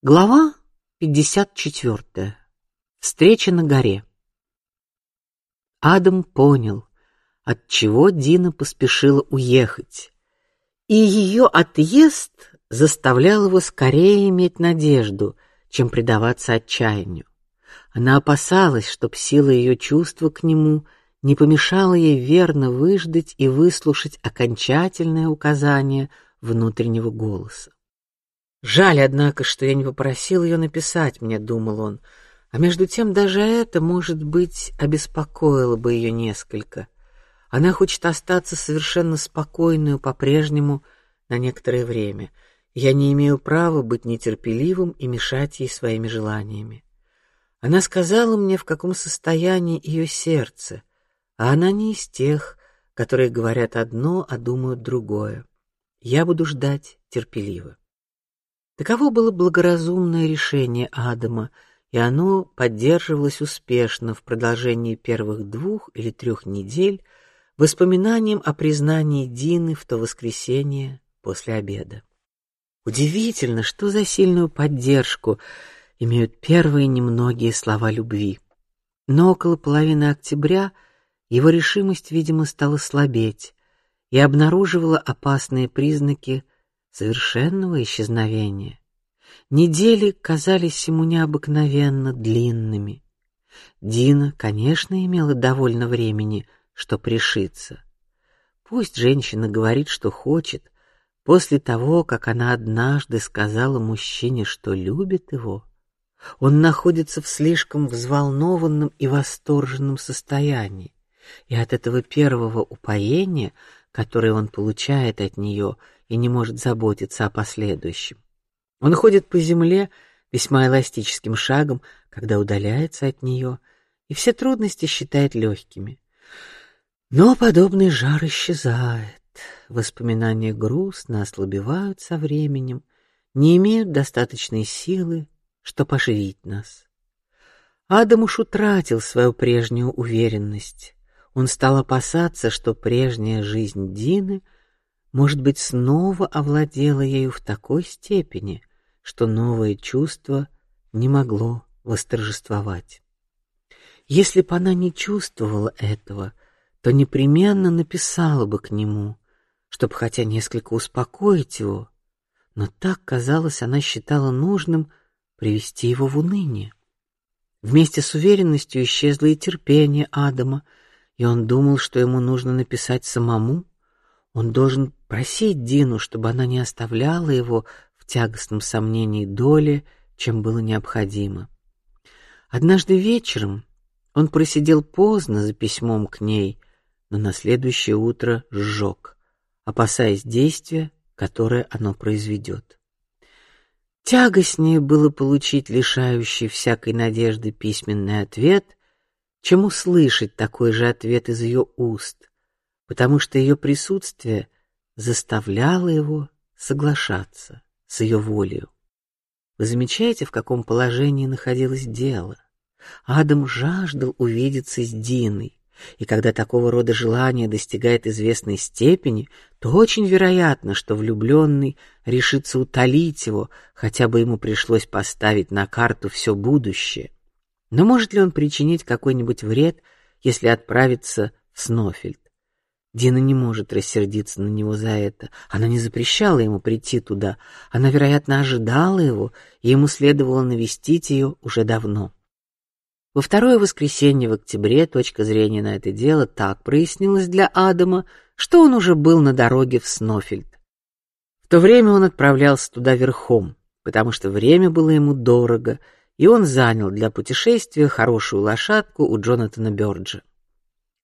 Глава 54. Встреча на горе. Адам понял, от чего Дина поспешила уехать, и ее отъезд заставлял его скорее иметь надежду, чем предаваться отчаянию. Она опасалась, чтоб сила ее чувства к нему не помешала ей верно выждать и выслушать окончательное указание внутреннего голоса. Жаль, однако, что я не попросил ее написать мне, думал он. А между тем даже это, может быть, обеспокоило бы ее несколько. Она хочет остаться совершенно спокойной по-прежнему на некоторое время. Я не имею права быть нетерпеливым и мешать ей своими желаниями. Она сказала мне, в каком состоянии ее сердце, а она не из тех, которые говорят одно, а думают другое. Я буду ждать терпеливо. Таково было благоразумное решение Адама, и оно поддерживалось успешно в продолжении первых двух или трех недель воспоминанием о признании Дины в то воскресенье после обеда. Удивительно, что за сильную поддержку имеют первые немногие слова любви. Но около половины октября его решимость, видимо, стала слабеть и обнаруживала опасные признаки совершенного исчезновения. Недели казались ему необыкновенно длинными. Дина, конечно, имела довольно времени, чтобы решиться. Пусть женщина говорит, что хочет, после того, как она однажды сказала мужчине, что любит его. Он находится в слишком взволнованном и восторженном состоянии, и от этого первого упоения, которое он получает от нее, и не может заботиться о последующем. Он ходит по земле весьма эластическим шагом, когда удаляется от нее, и все трудности считает легкими. Но подобный жар исчезает. Воспоминания грустно ослабевают со временем, не имеют достаточной силы, чтобы оживить нас. Адам уж утратил свою прежнюю уверенность. Он стал опасаться, что прежняя жизнь Дины — может быть, снова овладела ею в такой степени, что новое чувство не могло восторжествовать. Если бы она не чувствовала этого, то непременно написала бы к нему, чтобы хотя несколько успокоить его, но так казалось, она считала нужным привести его в уныние. Вместе с уверенностью исчезло и терпение Адама, и он думал, что ему нужно написать самому. Он должен просить Дину, чтобы она не оставляла его в тягостном сомнении доли, чем было необходимо. Однажды вечером он просидел поздно за письмом к ней, но на следующее утро сжег, опасаясь действия, которое оно произведет. Тягостнее было получить лишающий всякой надежды письменный ответ, чем услышать такой же ответ из ее уст, потому что ее присутствие заставляла его соглашаться с ее волей. Вы замечаете, в каком положении находилось дело? Адам жаждал увидеться с Диной, и когда такого рода желание достигает известной степени, то очень вероятно, что влюбленный решится утолить его, хотя бы ему пришлось поставить на карту все будущее. Но может ли он причинить какой-нибудь вред, если отправиться в Снофельд? Дина не может рассердиться на него за это. Она не запрещала ему прийти туда. Она, вероятно, ожидала его, и ему следовало навестить ее уже давно. Во второе воскресенье в октябре точка зрения на это дело так прояснилась для Адама, что он уже был на дороге в Снофельд. В то время он отправлялся туда верхом, потому что время было ему дорого, и он занял для путешествия хорошую лошадку у Джонатана Бёрджа.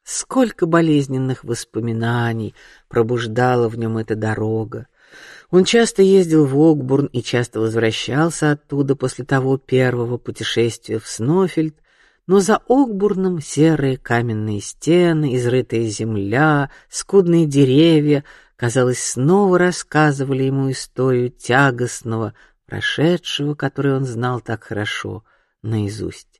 Сколько болезненных воспоминаний пробуждала в нем эта дорога. Он часто ездил в Окбурн и часто возвращался оттуда после того первого путешествия в Снофельд, но за Окбурном серые каменные стены, изрытая земля, скудные деревья, казалось, снова рассказывали ему историю тягостного прошедшего, который он знал так хорошо наизусть.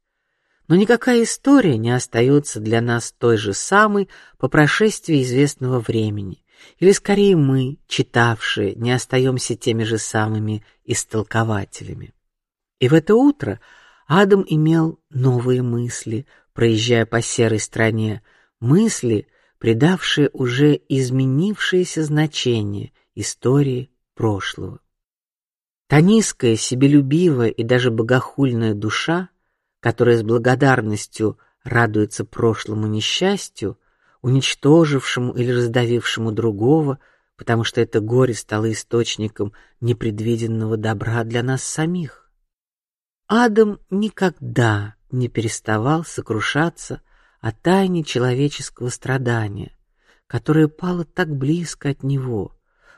Но никакая история не остается для нас той же самой по прошествии известного времени, или скорее мы, читавшие, не остаемся теми же самыми истолкователями. И в это утро Адам имел новые мысли, проезжая по серой стране, мысли, придавшие уже изменившееся значение истории прошлого. Та низкая, себелюбивая и даже богохульная душа, которая с благодарностью радуется прошлому несчастью, уничтожившему или раздавившему другого, потому что это горе стало источником непредвиденного добра для нас самих. Адам никогда не переставал сокрушаться о тайне человеческого страдания, которое пало так близко от него.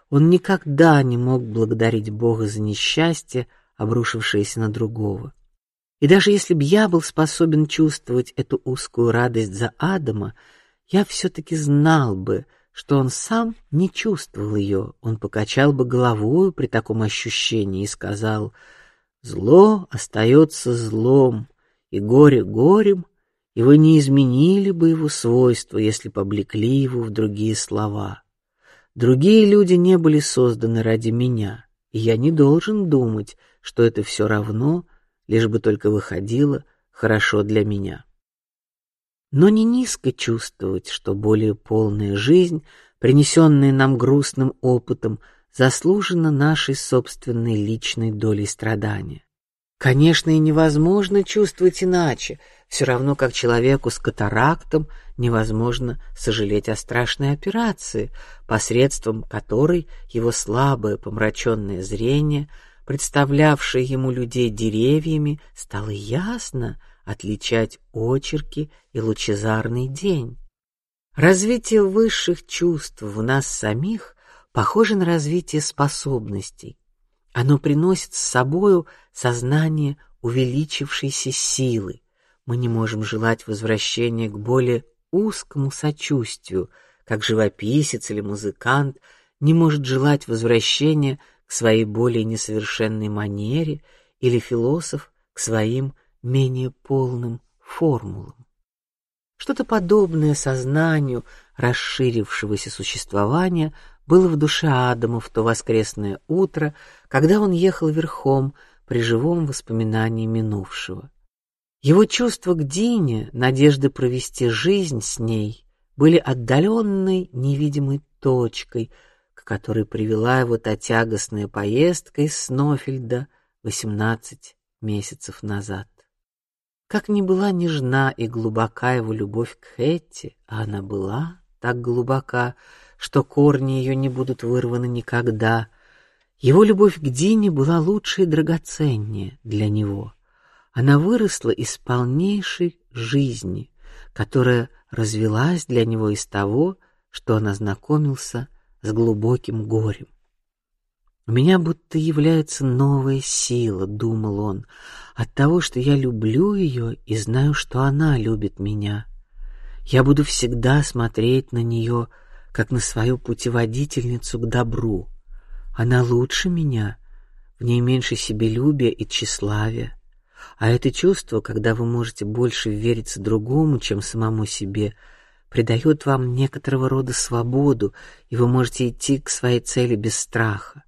Он никогда не мог благодарить Бога за несчастье, обрушившееся на другого. И даже если б я был способен чувствовать эту узкую радость за Адама, я все-таки знал бы, что он сам не чувствовал ее. Он покачал бы головой при таком ощущении и сказал: "Зло остается злом, и горе горем, и вы не изменили бы его свойства, если поблекли его в другие слова. Другие люди не были созданы ради меня, и я не должен думать, что это все равно лишь бы только выходило хорошо для меня. Но не низко чувствовать, что более полная жизнь, принесенная нам грустным опытом, заслужена нашей собственной личной долей страдания. Конечно, и невозможно чувствовать иначе, все равно как человеку с катарактом невозможно сожалеть о страшной операции, посредством которой его слабое помраченное зрение представлявшее ему людей деревьями, стало ясно отличать очерки и лучезарный день. Развитие высших чувств в нас самих похоже на развитие способностей. Оно приносит с собою сознание увеличившейся силы. Мы не можем желать возвращения к более узкому сочувствию, как живописец или музыкант не может желать возвращения к своей более несовершенной манере или философ к своим менее полным формулам. Что-то подобное сознанию расширившегося существования было в душе Адама в то воскресное утро, когда он ехал верхом при живом воспоминании минувшего. Его чувства к Дине, надежды провести жизнь с ней, были отдаленной невидимой точкой, которой привела его та тягостная поездка из Снофельда восемнадцать месяцев назад. Как ни была нежна и глубока его любовь к Хетти, а она была так глубока, что корни ее не будут вырваны никогда. Его любовь к Дине была лучше и драгоценнее для него. Она выросла из полнейшей жизни, которая развилась для него из того, что он ознакомился с глубоким горем. У меня будто является новая сила, думал он, от того, что я люблю ее и знаю, что она любит меня. Я буду всегда смотреть на нее, как на свою путеводительницу к добру. Она лучше меня, в ней меньше себелюбия и тщеславия. А это чувство, когда вы можете больше вериться другому, чем самому себе, придает вам некоторого рода свободу, и вы можете идти к своей цели без страха.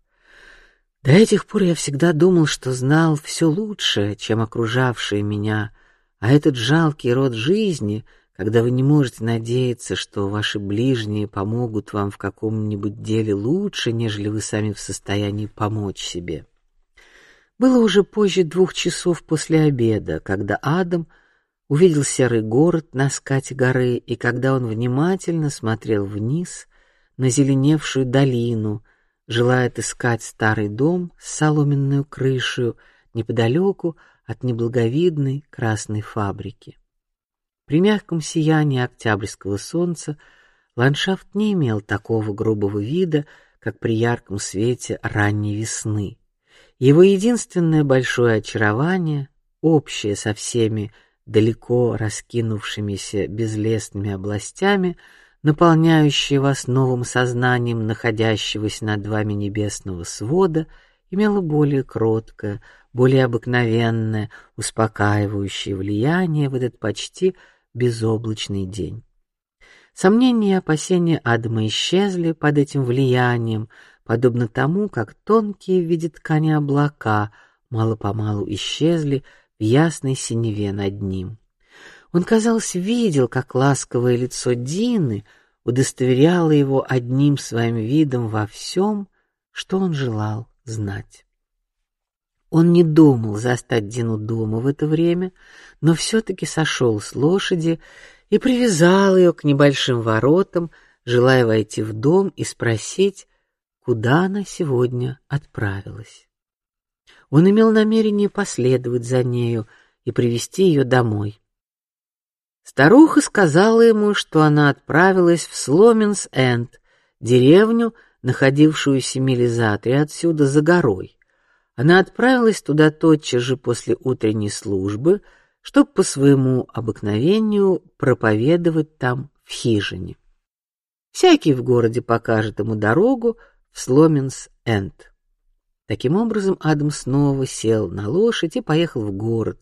До этих пор я всегда думал, что знал все лучше, чем окружавшие меня, а этот жалкий род жизни, когда вы не можете надеяться, что ваши ближние помогут вам в каком-нибудь деле лучше, нежели вы сами в состоянии помочь себе. Было уже позже двух часов после обеда, когда Адам увидел серый город на скате горы, и когда он внимательно смотрел вниз на зеленевшую долину, желая отыскать старый дом с соломенной крышей неподалеку от неблаговидной красной фабрики. При мягком сиянии октябрьского солнца ландшафт не имел такого грубого вида, как при ярком свете ранней весны. Его единственное большое очарование, общее со всеми далеко раскинувшимися безлесными областями, наполняющие вас новым сознанием находящегося над вами небесного свода, имело более кроткое, более обыкновенное, успокаивающее влияние в этот почти безоблачный день. Сомнения и опасения Адама исчезли под этим влиянием, подобно тому, как тонкие в виде ткани облака мало-помалу исчезли в ясной синеве над ним. Он, казалось, видел, как ласковое лицо Дины удостоверяло его одним своим видом во всем, что он желал знать. Он не думал застать Дину дома в это время, но все-таки сошел с лошади и привязал ее к небольшим воротам, желая войти в дом и спросить, куда она сегодня отправилась. Он имел намерение последовать за нею и привести ее домой. Старуха сказала ему, что она отправилась в Сломенс-Энд, деревню, находившуюся мили за три отсюда за горой. Она отправилась туда тотчас же после утренней службы, чтобы по своему обыкновению проповедовать там в хижине. Всякий в городе покажет ему дорогу в Сломенс-Энд. Таким образом, Адам снова сел на лошадь и поехал в город.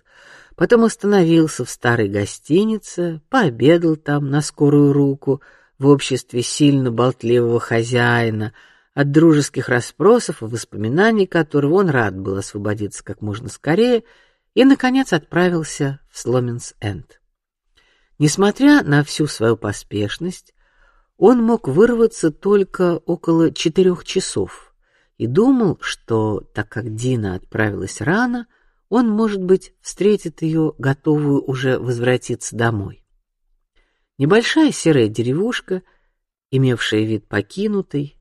Потом остановился в старой гостинице, пообедал там на скорую руку в обществе сильно болтливого хозяина от дружеских расспросов и воспоминаний которого он рад был освободиться как можно скорее, и наконец отправился в Сломенс-Энд. Несмотря на всю свою поспешность, он мог вырваться только около четырех часов и думал, что так как Дина отправилась рано, он, может быть, встретит ее готовую уже возвратиться домой. Небольшая серая деревушка, имевшая вид покинутой,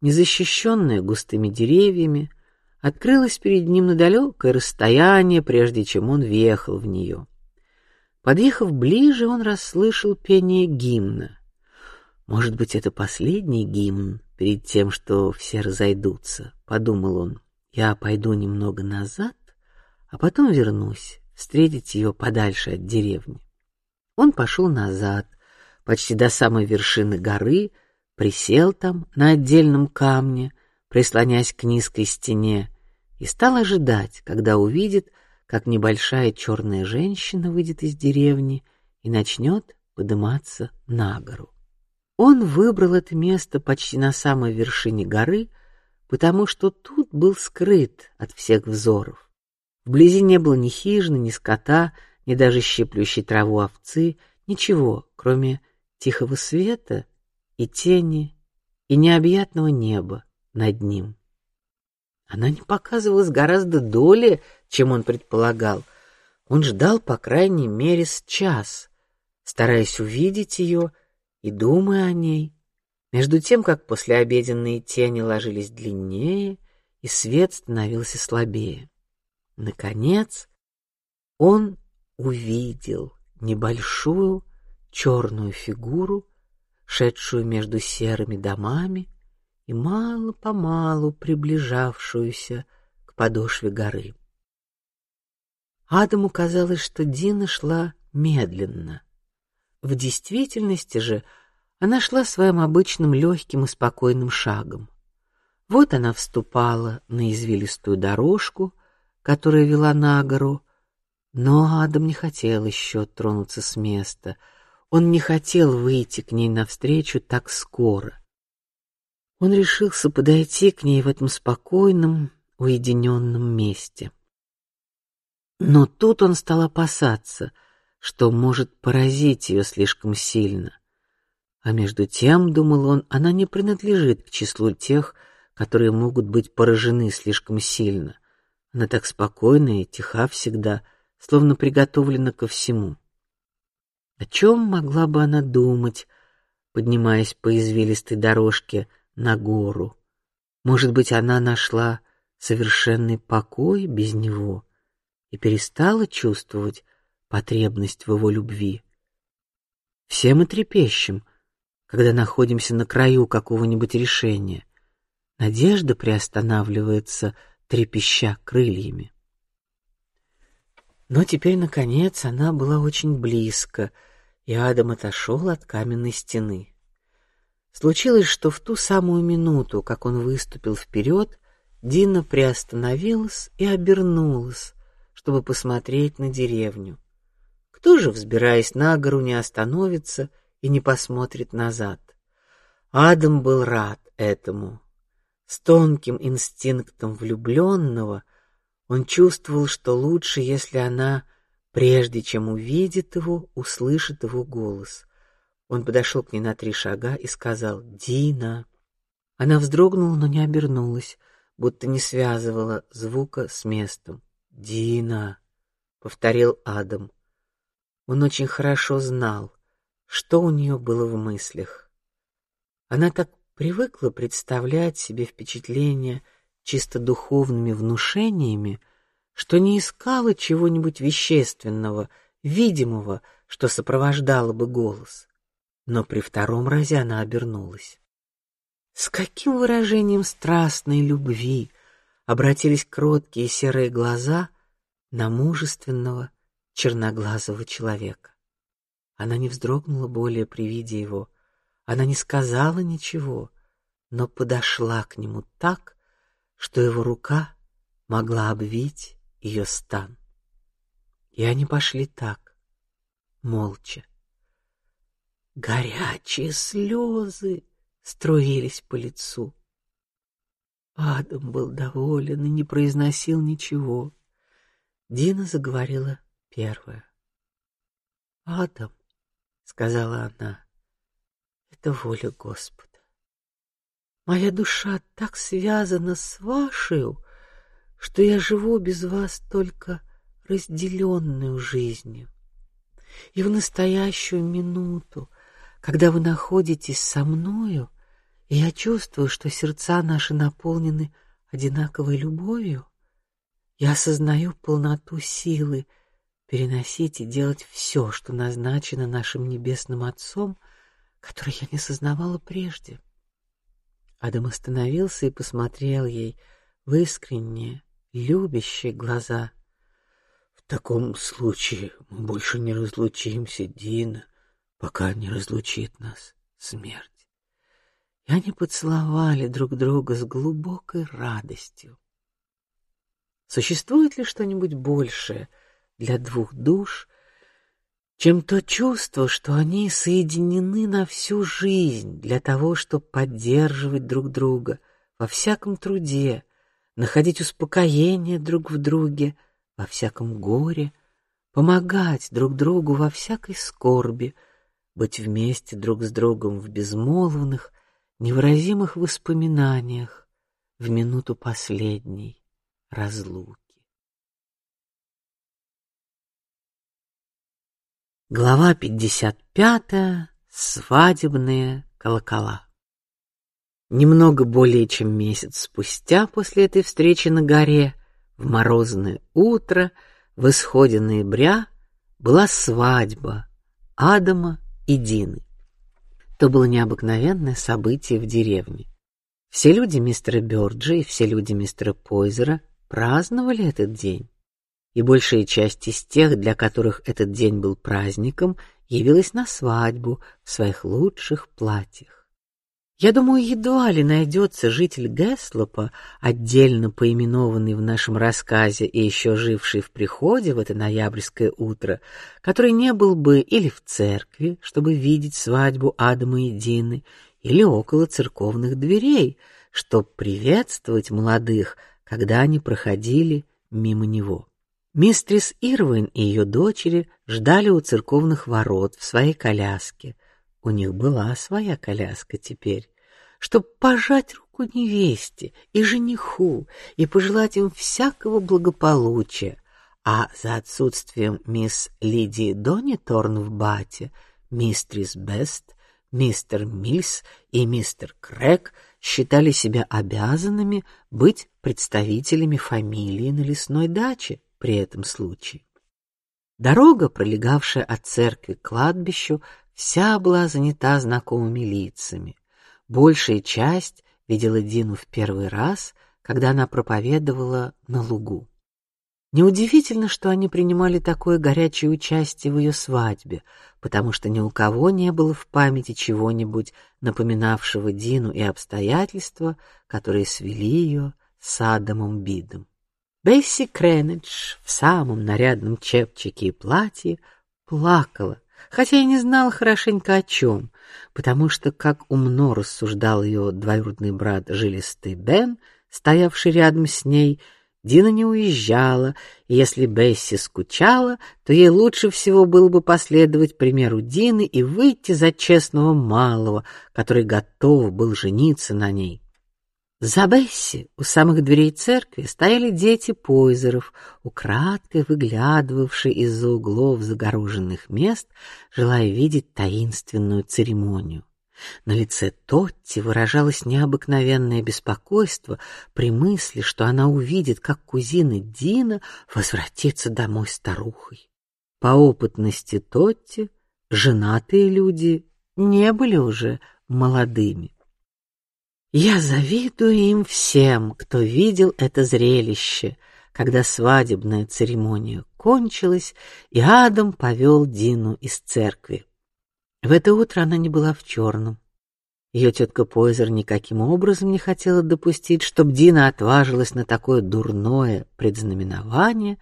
незащищенная густыми деревьями, открылась перед ним на далекое расстояние, прежде чем он въехал в нее. Подъехав ближе, он расслышал пение гимна. Может быть, это последний гимн перед тем, что все разойдутся, подумал он. Я пойду немного назад, а потом вернусь встретить ее подальше от деревни. Он пошел назад, почти до самой вершины горы, присел там на отдельном камне, прислонясь к низкой стене, и стал ожидать, когда увидит, как небольшая черная женщина выйдет из деревни и начнет подниматься на гору. Он выбрал это место почти на самой вершине горы, потому что тут был скрыт от всех взоров. Вблизи не было ни хижины, ни скота, ни даже щиплющей траву овцы, ничего, кроме тихого света и тени и необъятного неба над ним. Она не показывалась гораздо долее, чем он предполагал. Он ждал по крайней мере с час, стараясь увидеть ее и думая о ней. Между тем, как послеобеденные тени ложились длиннее и свет становился слабее, наконец он увидел небольшую черную фигуру шедшую между серыми домами и мало по малу приближавшуюся к подошве горы. Адаму казалось, что Дина шла медленно. В действительности же она шла своим обычным легким и спокойным шагом. Вот она вступала на извилистую дорожку, которая вела на гору, но Адам не хотел еще тронуться с места — он не хотел выйти к ней навстречу так скоро. Он решился подойти к ней в этом спокойном, уединенном месте. Но тут он стал опасаться, что может поразить ее слишком сильно. А между тем, думал он, она не принадлежит к числу тех, которые могут быть поражены слишком сильно. Она так спокойна и тиха всегда, словно приготовлена ко всему. О чем могла бы она думать, поднимаясь по извилистой дорожке на гору? Может быть, она нашла совершенный покой без него и перестала чувствовать потребность в его любви. Все мы трепещем, когда находимся на краю какого-нибудь решения. Надежда приостанавливается, трепеща крыльями. Но теперь, наконец, она была очень близко, и Адам отошел от каменной стены. Случилось, что в ту самую минуту, как он выступил вперед, Дина приостановилась и обернулась, чтобы посмотреть на деревню. Кто же, взбираясь на гору, не остановится и не посмотрит назад? Адам был рад этому. С тонким инстинктом влюбленного Он чувствовал, что лучше, если она, прежде чем увидит его, услышит его голос. Он подошел к ней на три шага и сказал: "Дина". Она вздрогнула, но не обернулась, будто не связывала звука с местом. "Дина", повторил Адам. Он очень хорошо знал, что у нее было в мыслях. Она так привыкла представлять себе впечатления чисто духовными внушениями, что не искала чего-нибудь вещественного, видимого, что сопровождало бы голос. Но при втором разе она обернулась. С каким выражением страстной любви обратились кроткие серые глаза на мужественного черноглазого человека. Она не вздрогнула более при виде его, она не сказала ничего, но подошла к нему так, что его рука могла обвить ее стан. И они пошли так, молча. Горячие слезы струились по лицу. Адам был доволен и не произносил ничего. Дина заговорила первая. Адам, сказала она, это воля Господа. Моя душа так связана с вашей, что я живу без вас только разделенную жизнью. И в настоящую минуту, когда вы находитесь со мною, и я чувствую, что сердца наши наполнены одинаковой любовью. Я осознаю полноту силы переносить и делать все, что назначено нашим небесным Отцом, который я не сознавала прежде. Адам остановился и посмотрел ей в искренние, любящие глаза. В таком случае мы больше не разлучимся, Дина, пока не разлучит нас смерть. И они поцеловали друг друга с глубокой радостью. Существует ли что-нибудь большее для двух душ, чем то чувство, что они соединены на всю жизнь для того, чтобы поддерживать друг друга во всяком труде, находить успокоение друг в друге во всяком горе, помогать друг другу во всякой скорби, быть вместе друг с другом в безмолвных невыразимых воспоминаниях в минуту последней разлуки. Глава пятьдесят пятая. Свадебные колокола. Немного более чем месяц спустя после этой встречи на горе, в морозное утро, в исходе ноября, была свадьба Адама и Дины. То было необыкновенное событие в деревне. Все люди мистера Бёрджа и все люди мистера Пойзера праздновали этот день, и большая часть из тех, для которых этот день был праздником, явилась на свадьбу в своих лучших платьях. Я думаю, едва ли найдется житель Гэслопа, отдельно поименованный в нашем рассказе и еще живший в приходе в это ноябрьское утро, который не был бы или в церкви, чтобы видеть свадьбу Адама и Дины, или около церковных дверей, чтобы приветствовать молодых, когда они проходили мимо него. Мистрис Ирвин и ее дочери ждали у церковных ворот в своей коляске. У них была своя коляска теперь, чтобы пожать руку невесте и жениху и пожелать им всякого благополучия. А за отсутствием мисс Лидии Дониторн в бате, мистрис Бест, мистер Мильс и мистер Крэк считали себя обязанными быть представителями фамилии на лесной даче при этом случае. Дорога, пролегавшая от церкви к кладбищу, вся была занята знакомыми лицами. Большая часть видела Дину в первый раз, когда она проповедовала на лугу. Неудивительно, что они принимали такое горячее участие в ее свадьбе, потому что ни у кого не было в памяти чего-нибудь напоминавшего Дину и обстоятельства, которые свели ее с Адамом Бидом. Бесси Кренедж в самом нарядном чепчике и платье плакала, хотя и не знала хорошенько о чем, потому что, как умно рассуждал ее двоюродный брат жилистый Бен, стоявший рядом с ней, Дина не уезжала, и если Бесси скучала, то ей лучше всего было бы последовать примеру Дины и выйти за честного малого, который готов был жениться на ней. За Бесси у самых дверей церкви стояли дети Пойзеров, украдкой выглядывавшие из-за углов загороженных мест, желая видеть таинственную церемонию. На лице Тотти выражалось необыкновенное беспокойство при мысли, что она увидит, как кузина Дина возвратится домой старухой. По опытности Тотти, женатые люди не были уже молодыми. Я завидую им всем, кто видел это зрелище, когда свадебная церемония кончилась, и Адам повел Дину из церкви. В это утро она не была в черном. Ее тетка Пойзер никаким образом не хотела допустить, чтобы Дина отважилась на такое дурное предзнаменование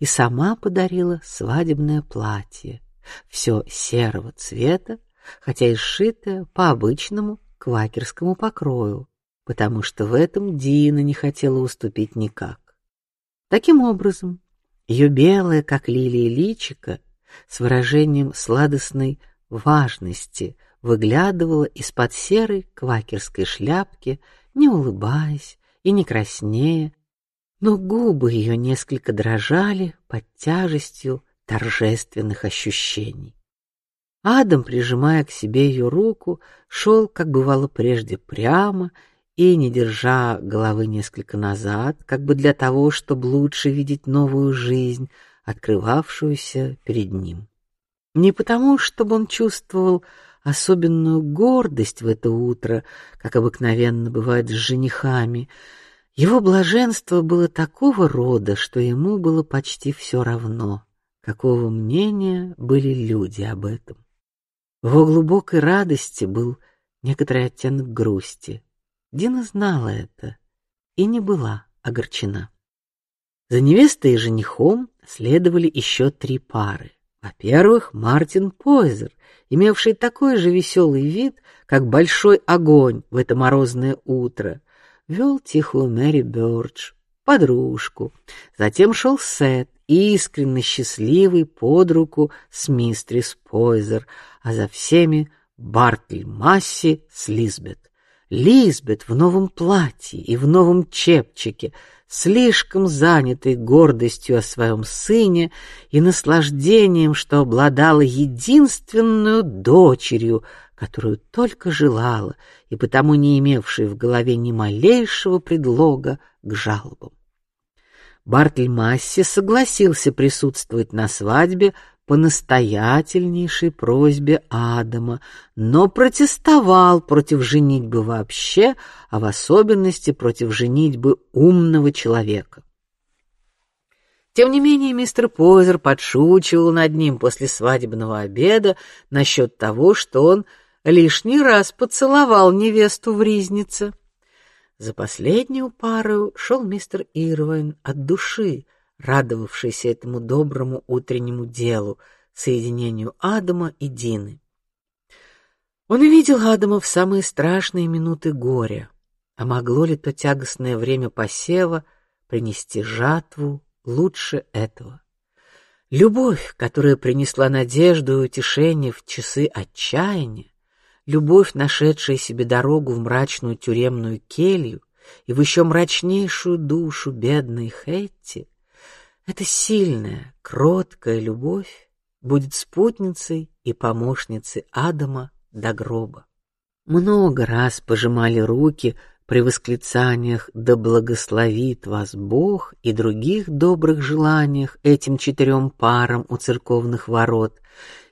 и сама подарила свадебное платье, все серого цвета, хотя и сшитое по обычному квакерскому покрою, потому что в этом Дина не хотела уступить никак. Таким образом, ее белое, как лилия, личико с выражением сладостной важности выглядывала из-под серой квакерской шляпки, не улыбаясь и не краснея, но губы ее несколько дрожали под тяжестью торжественных ощущений. Адам, прижимая к себе ее руку, шел, как бывало прежде, прямо и не держа головы несколько назад, как бы для того, чтобы лучше видеть новую жизнь, открывавшуюся перед ним. Не потому, чтобы он чувствовал особенную гордость в это утро, как обыкновенно бывает с женихами. Его блаженство было такого рода, что ему было почти все равно, какого мнения были люди об этом. В его глубокой радости был некоторый оттенок грусти. Дина знала это и не была огорчена. За невестой и женихом следовали еще три пары. Во-первых, Мартин Пойзер, имевший такой же веселый вид, как большой огонь в это морозное утро, вел тихую Мэри Бёрдж, подружку. Затем шел Сет, искренне счастливый под руку с мистрис Пойзер, а за всеми Бартль Масси с Лизбет. Лизбет в новом платье и в новом чепчике, слишком занятый гордостью о своем сыне и наслаждением, что обладала единственную дочерью, которую только желала, и потому не имевшей в голове ни малейшего предлога к жалобам. Бартль Масси согласился присутствовать на свадьбе по настоятельнейшей просьбе Адама, но протестовал против женитьбы вообще, а в особенности против женитьбы умного человека. Тем не менее, мистер Позер подшучивал над ним после свадебного обеда насчет того, что он лишний раз поцеловал невесту в ризнице. За последнюю пару шел мистер Ирвайн от души, радовавшийся этому доброму утреннему делу, соединению Адама и Дины. Он видел Адама в самые страшные минуты горя, а могло ли то тягостное время посева принести жатву лучше этого? Любовь, которая принесла надежду и утешение в часы отчаяния, любовь, нашедшая себе дорогу в мрачную тюремную келью и в еще мрачнейшую душу бедной Хэтти, эта сильная, кроткая любовь будет спутницей и помощницей Адама до гроба. Много раз пожимали руки при восклицаниях «Да благословит вас Бог» и других добрых желаниях этим четырем парам у церковных ворот,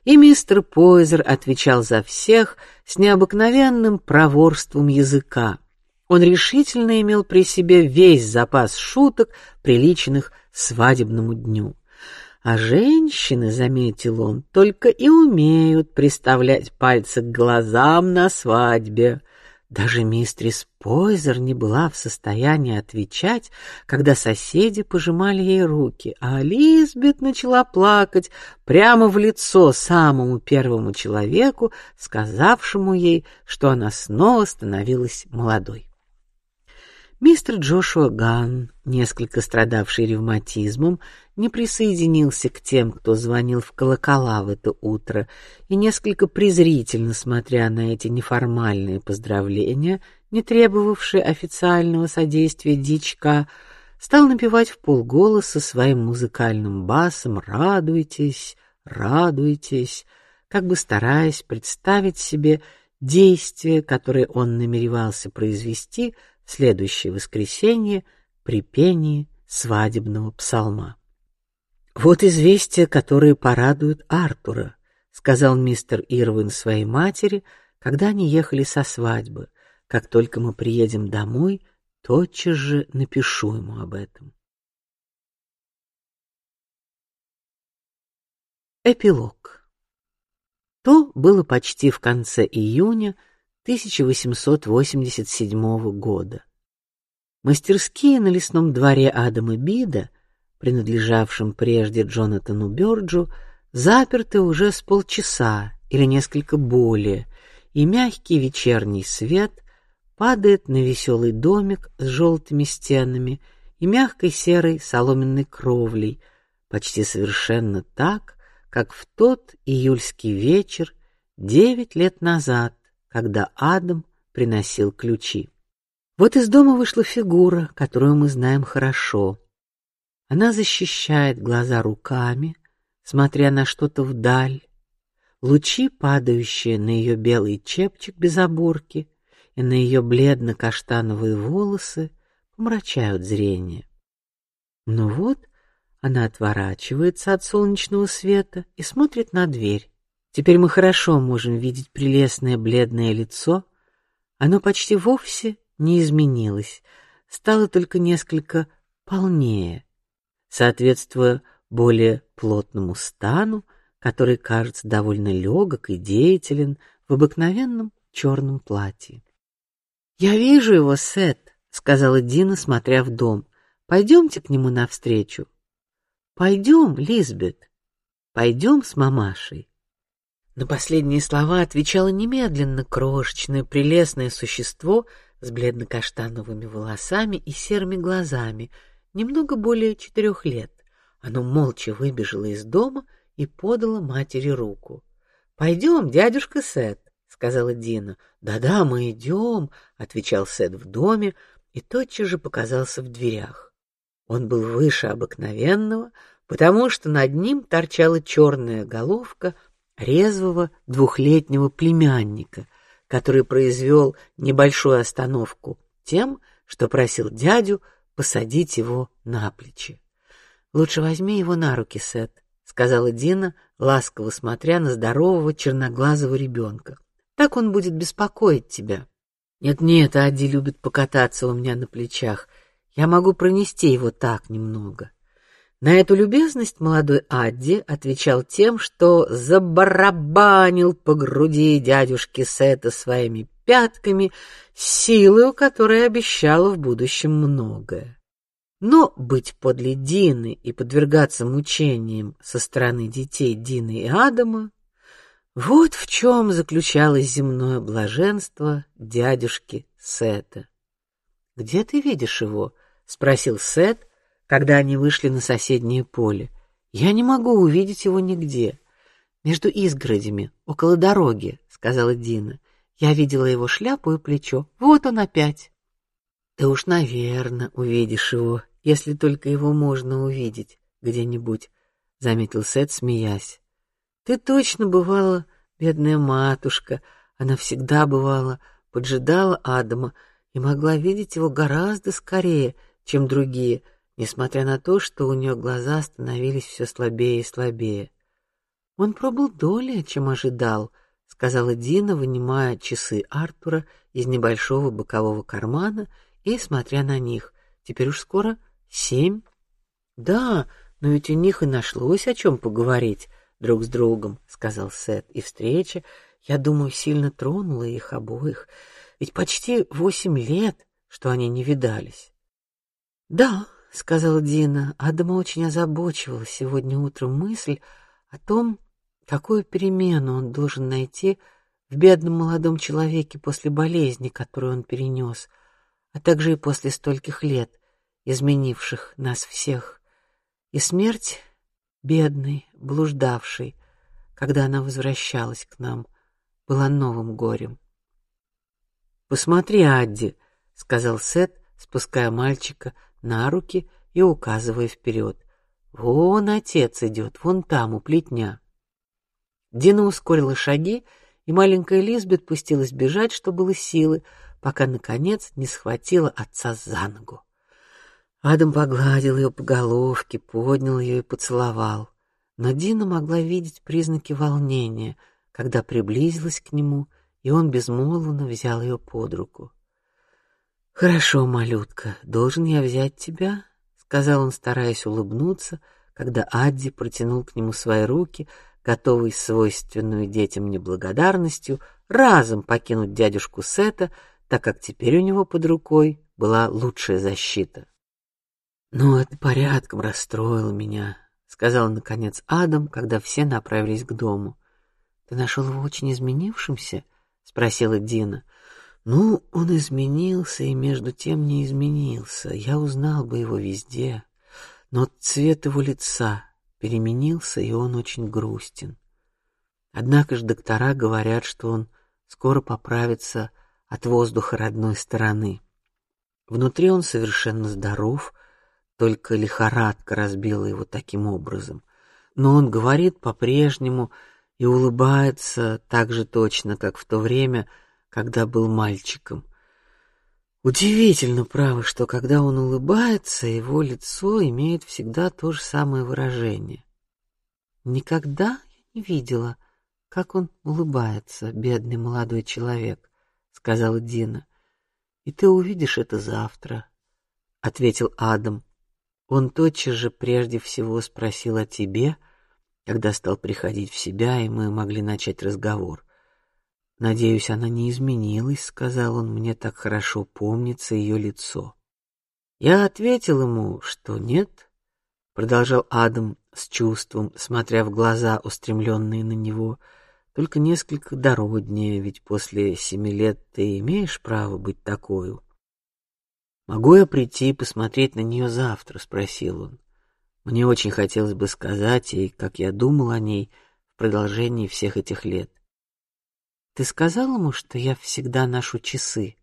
и мистер Пойзер отвечал за всех с необыкновенным проворством языка. Он решительно имел при себе весь запас шуток, приличных свадебному дню. А женщины, заметил он, только и умеют приставлять пальцы к глазам на свадьбе. Даже мистрис Пойзер не была в состоянии отвечать, когда соседи пожимали ей руки, а Лизбет начала плакать прямо в лицо самому первому человеку, сказавшему ей, что она снова становилась молодой. Мистер Джошуа Ган, несколько страдавший ревматизмом, не присоединился к тем, кто звонил в колокола в это утро, и несколько презрительно смотря на эти неформальные поздравления, не требовавшие официального содействия дичка, стал напевать в полголоса своим музыкальным басом: "Радуйтесь, радуйтесь", как бы стараясь представить себе действие, которое он намеревался произвести следующее воскресенье при пении свадебного псалма. Вот известия, которые порадуют Артура, сказал мистер Ирвин своей матери, когда они ехали со свадьбы. Как только мы приедем домой, тотчас же напишу ему об этом. Эпилог. То было почти в конце июня 1887 года. Мастерские на лесном дворе Адама Бида, принадлежавшем прежде Джонатану Бёрджу, заперты уже с полчаса или несколько более, и мягкий вечерний свет падает на веселый домик с желтыми стенами и мягкой серой соломенной кровлей, почти совершенно так, как в тот июльский вечер девять лет назад когда Адам приносил ключи. Вот из дома вышла фигура, которую мы знаем хорошо. Она защищает глаза руками, смотря на что-то вдаль. Лучи, падающие на ее белый чепчик без оборки и на ее бледно-каштановые волосы, помрачают зрение. Но вот она отворачивается от солнечного света и смотрит на дверь. Теперь мы хорошо можем видеть прелестное бледное лицо. Оно почти вовсе не изменилось, стало только несколько полнее, соответствуя более плотному стану, который кажется довольно легок и деятелен в обыкновенном черном платье. Я вижу его, Сет, сказала Дина, смотря в дом. Пойдемте к нему навстречу. Пойдем, Лизбет. Пойдем с мамашей. На последние слова отвечало немедленно крошечное прелестное существо с бледно-каштановыми волосами и серыми глазами, немного более четырех лет. Оно молча выбежало из дома и подало матери руку. Пойдем, дядюшка Сет, сказала Дина. Да-да, мы идем, отвечал Сет в доме и тотчас же показался в дверях. Он был выше обыкновенного, потому что над ним торчала черная головка резвого двухлетнего племянника, который произвел небольшую остановку тем, что просил дядю посадить его на плечи. Лучше возьми его на руки, Сет, сказала Дина, ласково смотря на здорового черноглазого ребенка. Так он будет беспокоить тебя. Нет, нет, Ади любит покататься у меня на плечах. Я могу пронести его так немного. На эту любезность молодой Адди отвечал тем, что забарабанил по груди дядюшки Сета своими пятками, силой, которая обещала в будущем многое. Но быть подле Дины и подвергаться мучениям со стороны детей Дины и Адама вот в чем заключалось земное блаженство дядюшки Сета. Где ты видишь его? спросил Сет, когда они вышли на соседнее поле. Я не могу увидеть его нигде. Между изгородями, около дороги, сказала Дина. Я видела его шляпу и плечо. Вот он опять. Ты уж, наверное, увидишь его, если только его можно увидеть где-нибудь, заметил Сет, смеясь. Ты точно бывала, бедная матушка. Она всегда бывала, поджидала Адама и могла видеть его гораздо скорее, чем другие несмотря на то, что у нее глаза становились все слабее и слабее. Он пробыл долее, чем ожидал, сказала Дина, вынимая часы Артура из небольшого бокового кармана и смотря на них. Теперь уж скоро семь. Да, но ведь у них и нашлось о чем поговорить друг с другом, сказал Сет. И встреча, я думаю, сильно тронула их обоих. Ведь почти восемь лет, что они не видались. Да, сказала Дина. Адама очень озабочивала сегодня утром мысль о том, какую перемену он должен найти в бедном молодом человеке после болезни, которую он перенес. а также и после стольких лет, изменивших нас всех, и смерть бедной, блуждавшей, когда она возвращалась к нам, была новым горем. Посмотри, Адди, сказал Сет, спуская мальчика на руки и указывая вперед. Вон отец идет, вон там у плетня. Дина ускорила шаги, и маленькая Лизбет пустилась бежать, что было силы, пока наконец не схватила отца за ногу. Адам погладил ее по головке, поднял ее и поцеловал. Но Дина могла видеть признаки волнения, когда приблизилась к нему, и он безмолвно взял ее под руку. Хорошо, малютка, должен я взять тебя, сказал он, стараясь улыбнуться, когда Адди протянул к нему свои руки, готовый свойственную детям неблагодарностью разом покинуть дядюшку Сета, так как теперь у него под рукой была лучшая защита. Но это порядком расстроило меня, сказал наконец Адам, когда все направились к дому. Ты нашел его очень изменившимся? спросила Дина. Ну, он изменился и между тем не изменился. Я узнал бы его везде, но цвет его лица переменился, и он очень грустен. Однако же доктора говорят, что он скоро поправится от воздуха родной стороны. Внутри он совершенно здоров, только лихорадка разбила его таким образом. Но он говорит по-прежнему и улыбается так же точно, как в то время, когда был мальчиком. Удивительно, право, что когда он улыбается, его лицо имеет всегда то же самое выражение. Никогда я не видела, как он улыбается, бедный молодой человек, сказала Дина. И ты увидишь это завтра, ответил Адам. Он тотчас же прежде всего спросил о тебе, когда стал приходить в себя, и мы могли начать разговор. Надеюсь, она не изменилась, сказал он. Мне так хорошо помнится ее лицо. Я ответил ему, что нет. Продолжал Адам с чувством, смотря в глаза, устремленные на него. Только несколько дороднее, ведь после семи лет ты имеешь право быть такой. Могу я прийти посмотреть на нее завтра? спросил он. Мне очень хотелось бы сказать ей, как я думал о ней в продолжении всех этих лет. Ты сказал ему, что я всегда ношу часы?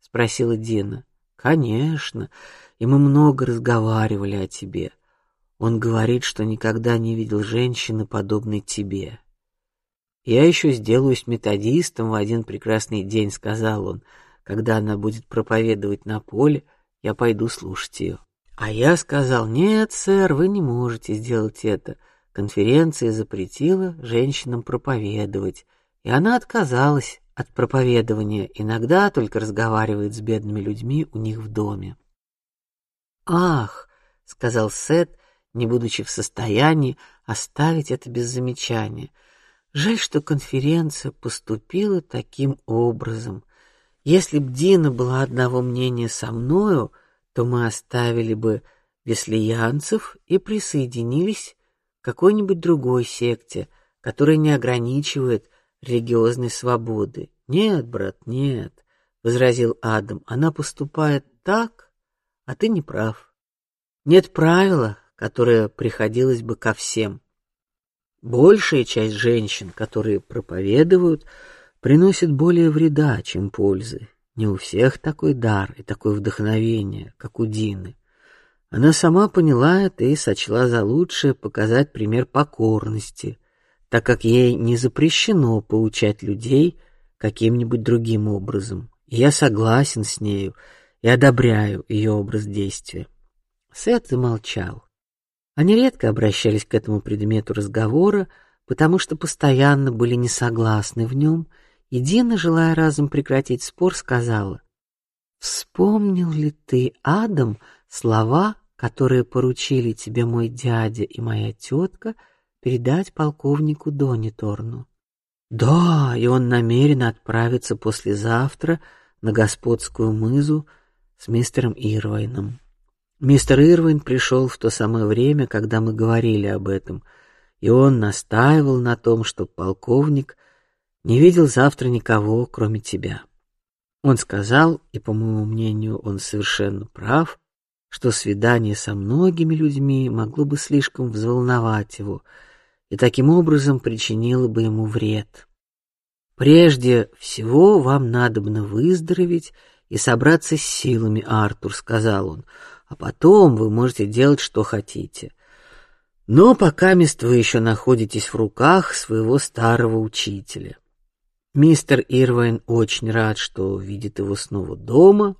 спросила Дина. Конечно, и мы много разговаривали о тебе. Он говорит, что никогда не видел женщины подобной тебе. Я еще сделаюсь методистом в один прекрасный день, сказал он. Когда она будет проповедовать на поле, я пойду слушать ее. А я сказал: нет, сэр, вы не можете сделать это. Конференция запретила женщинам проповедовать и она отказалась от проповедования, иногда только разговаривает с бедными людьми у них в доме. Ах, сказал Сет, не будучи в состоянии оставить это без замечания. Жаль, что конференция поступила таким образом. Если б Дина была одного мнения со мною, то мы оставили бы веслиянцев и присоединились к какой-нибудь другой секте, которая не ограничивает религиозной свободы. Нет, брат, нет, возразил Адам. Она поступает так, а ты не прав. Нет правила, которое приходилось бы ко всем. Большая часть женщин, которые проповедуют, приносит более вреда, чем пользы. Не у всех такой дар и такое вдохновение, как у Дины. Она сама поняла это и сочла за лучшее показать пример покорности, так как ей не запрещено поучать людей каким-нибудь другим образом. Я согласен с нею и одобряю ее образ действия. Сет замолчал. Они редко обращались к этому предмету разговора, потому что постоянно были не согласны в нем. И Дина, желая разом прекратить спор, сказала: "Вспомнил ли ты, Адам, слова, которые поручили тебе мой дядя и моя тетка?" Передать полковнику Дониторну. Да, и он намерен отправиться послезавтра на господскую мызу с мистером Ирвайном. Мистер Ирвайн пришел в то самое время, когда мы говорили об этом, и он настаивал на том, что полковник не видел завтра никого, кроме тебя. Он сказал, и по моему мнению, он совершенно прав, что свидание со многими людьми могло бы слишком взволновать его и таким образом причинило бы ему вред. Прежде всего вам надобно выздороветь и собраться с силами, Артур, сказал он, а потом вы можете делать что хотите. Но пока мест вы еще находитесь в руках своего старого учителя. Мистер Ирвайн очень рад, что видит его снова дома.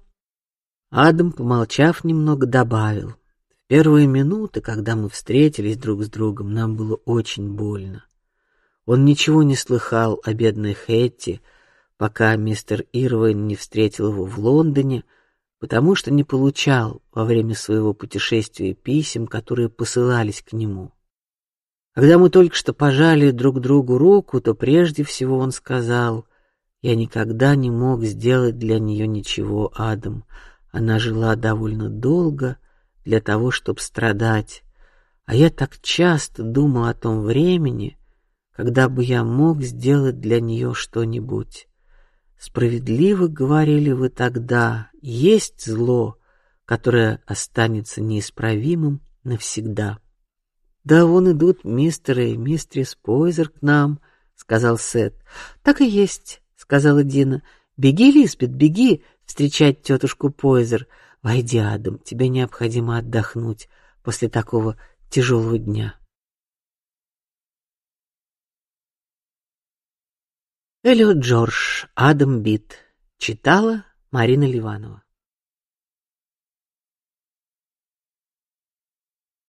Адам, помолчав немного, добавил: "В первые минуты, когда мы встретились друг с другом, нам было очень больно. Он ничего не слыхал о бедной Хэтти, пока мистер Ирвайн не встретил его в Лондоне, потому что не получал во время своего путешествия писем, которые посылались к нему. Когда мы только что пожали друг другу руку, то прежде всего он сказал: "Я никогда не мог сделать для нее ничего, Адам. Она жила довольно долго для того, чтобы страдать, а я так часто думал о том времени, когда бы я мог сделать для нее что-нибудь. Справедливо говорили вы тогда, есть зло, которое останется неисправимым навсегда. Да вон идут мистер и мистерис Пойзер к нам, сказал Сет. Так и есть, сказала Дина. Беги, Лизбет, беги встречать тетушку Пойзер. Войди, Адам, тебе необходимо отдохнуть после такого тяжелого дня. Эллиот Джордж, Адам Бит. Читала Марина Ливанова.